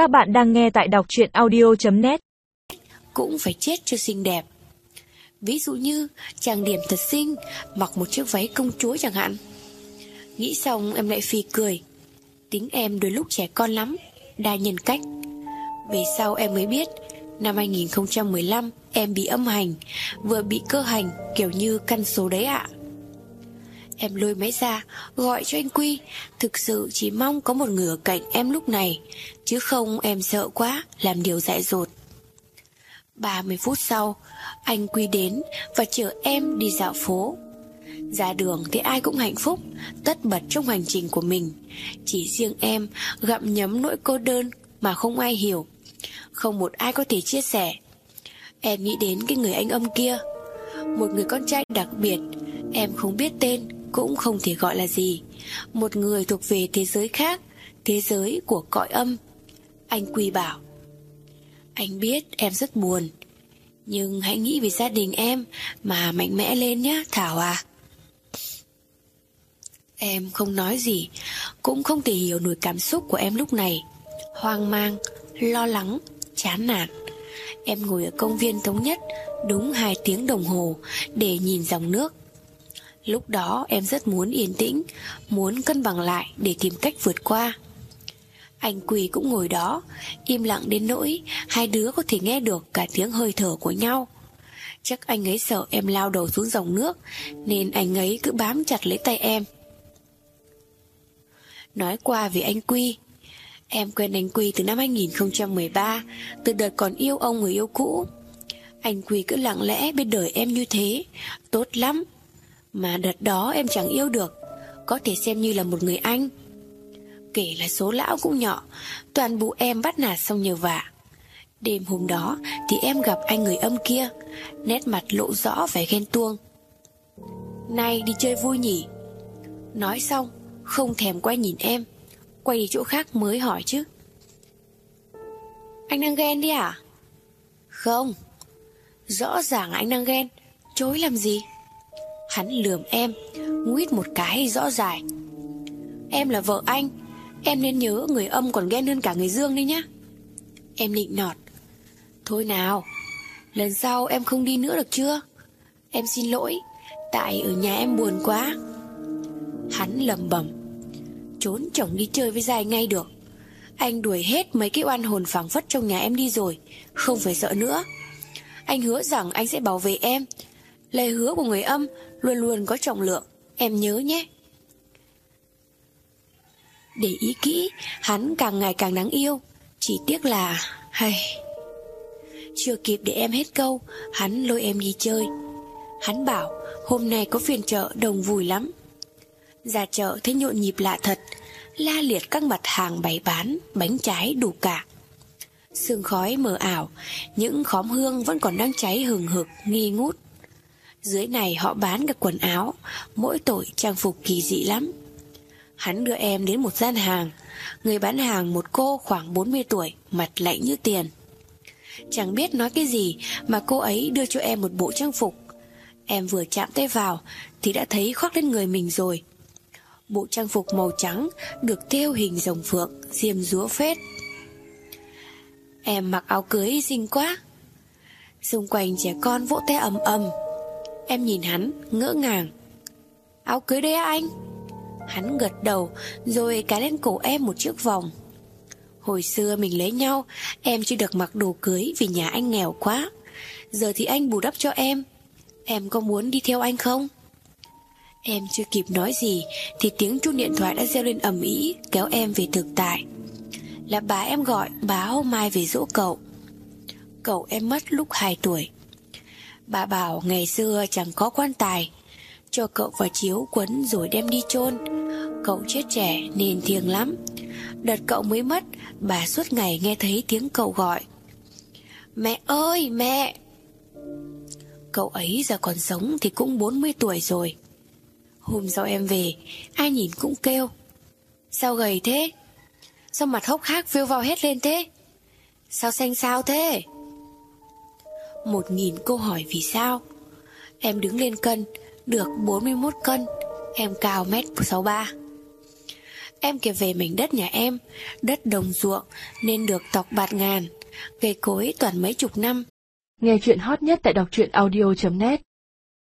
Các bạn đang nghe tại đọc truyện audio.net Cũng phải chết cho xinh đẹp. Ví dụ như chàng điểm thật xinh, Mặc một chiếc váy công chúa chẳng hạn. Nghĩ xong em lại phì cười. Tính em đôi lúc trẻ con lắm, Đa nhân cách. Về sau em mới biết, Năm 2015 em bị âm hành, Vừa bị cơ hành, kiểu như căn số đấy ạ. Em lôi máy ra, Gọi cho anh Quy. Thực sự chỉ mong có một người ở cạnh em lúc này, Chứ không em sợ quá, Làm điều dại dột. 30 phút sau, Anh Quy đến và chở em đi dạo phố. Ra đường thì ai cũng hạnh phúc, Tất bật trong hành trình của mình. Chỉ riêng em gặm nhấm nỗi cô đơn Mà không ai hiểu. Không một ai có thể chia sẻ. Em nghĩ đến cái người anh âm kia. Một người con trai đặc biệt, Em không biết tên. Cũng không thể gọi là gì. Một người thuộc về thế giới khác, Thế giới của cõi âm. Anh Quy bảo, Anh biết em rất buồn, Nhưng hãy nghĩ về gia đình em Mà mạnh mẽ lên nhé, Thảo à. Em không nói gì, Cũng không thể hiểu nổi cảm xúc của em lúc này. Hoang mang, Lo lắng, Chán nản. Em ngồi ở công viên thống nhất Đúng 2 tiếng đồng hồ Để nhìn dòng nước. Lúc đó em rất muốn yên tĩnh, Muốn cân bằng lại để tìm cách vượt qua. Anh Quỳ cũng ngồi đó, Im lặng đến nỗi Hai đứa có thể nghe được cả tiếng hơi thở của nhau. Chắc anh ấy sợ em lao đầu xuống dòng nước, Nên anh ấy cứ bám chặt lấy tay em. Nói qua về anh Quy Em quen anh Quy từ năm 2013 Từ đợt còn yêu ông người yêu cũ. Anh Quy cứ lặng lẽ bên đời em như thế, Tốt lắm. Mà đợt đó em chẳng yêu được. Có thể xem như là một người anh. Kể là số lão cũng nhỏ, Toàn bộ em bắt nạt xong nhờ vả. Đêm hôm đó Thì em gặp anh người âm kia, Nét mặt lộ rõ vẻ ghen tuông. Nay đi chơi vui nhỉ? Nói xong, Không thèm quay nhìn em, Quay đi chỗ khác mới hỏi chứ. Anh đang ghen đi à? Không. Rõ ràng anh đang ghen. Chối làm gì? Hắn lườm em, Nguyết một cái rõ dài Em là vợ anh, Em nên nhớ người âm còn ghen hơn cả người dương đấy nhá. Em nịnh nọt. Thôi nào, Lần sau em không đi nữa được chưa? Em xin lỗi, Tại ở nhà em buồn quá. Hắn lầm bẩm. Trốn chồng đi chơi với dài ngay được. Anh đuổi hết mấy cái oan hồn phảng phất trong nhà em đi rồi, Không phải sợ nữa. Anh hứa rằng anh sẽ bảo vệ em. Lời hứa của người âm Luôn luôn có trọng lượng. Em nhớ nhé. Để ý kỹ, Hắn càng ngày càng đáng yêu. Chỉ tiếc là, hay, Chưa kịp để em hết câu, Hắn lôi em đi chơi. Hắn bảo, hôm nay có phiên chợ đồng vui lắm. Ra chợ thấy nhộn nhịp lạ thật, La liệt các mặt hàng bày bán, Bánh trái đủ cả. Sương khói mờ ảo, Những khóm hương vẫn còn đang cháy hừng hực, Nghi ngút. Dưới này họ bán cả quần áo, Mỗi tội trang phục kỳ dị lắm. Hắn đưa em đến một gian hàng, Người bán hàng một cô khoảng 40 tuổi, Mặt lạnh như tiền. Chẳng biết nói cái gì Mà cô ấy đưa cho em một bộ trang phục. Em vừa chạm tay vào Thì đã thấy khoác lên người mình rồi. Bộ trang phục màu trắng Được thêu hình rồng phượng, Diêm rúa phết. Em mặc áo cưới xinh quá. Xung quanh trẻ con vỗ tay ầm ầm. Em nhìn hắn, ngỡ ngàng. Áo cưới đấy anh? Hắn gật đầu, Rồi cái lên cổ em một chiếc vòng. Hồi xưa mình lấy nhau, Em chưa được mặc đồ cưới Vì nhà anh nghèo quá. Giờ thì anh bù đắp cho em. Em có muốn đi theo anh không? Em chưa kịp nói gì, Thì tiếng chuông điện thoại đã reo lên ầm ĩ, Kéo em về thực tại. Là bà em gọi báo mai về dỗ cậu. Cậu em mất lúc 2 tuổi. Bà bảo ngày xưa chẳng có quan tài. Cho cậu vào chiếu quấn rồi đem đi chôn. Cậu chết trẻ nên thiêng lắm. Đợt cậu mới mất, Bà suốt ngày nghe thấy tiếng cậu gọi. Mẹ ơi, mẹ! Cậu ấy giờ còn sống thì cũng 40 tuổi rồi. Hôm sau em về, Ai nhìn cũng kêu. Sao gầy thế? Sao mặt hốc hác phiêu vào hết lên thế? Sao xanh sao thế? Một nghìn câu hỏi vì sao. Em đứng lên cân Được 41 cân Em cao mét 63 Em kể về mảnh đất nhà em, đất đồng ruộng nên được tọc bạt ngàn, cây cối toàn mấy chục năm. Nghe chuyện hot nhất tại đọc truyện audio.net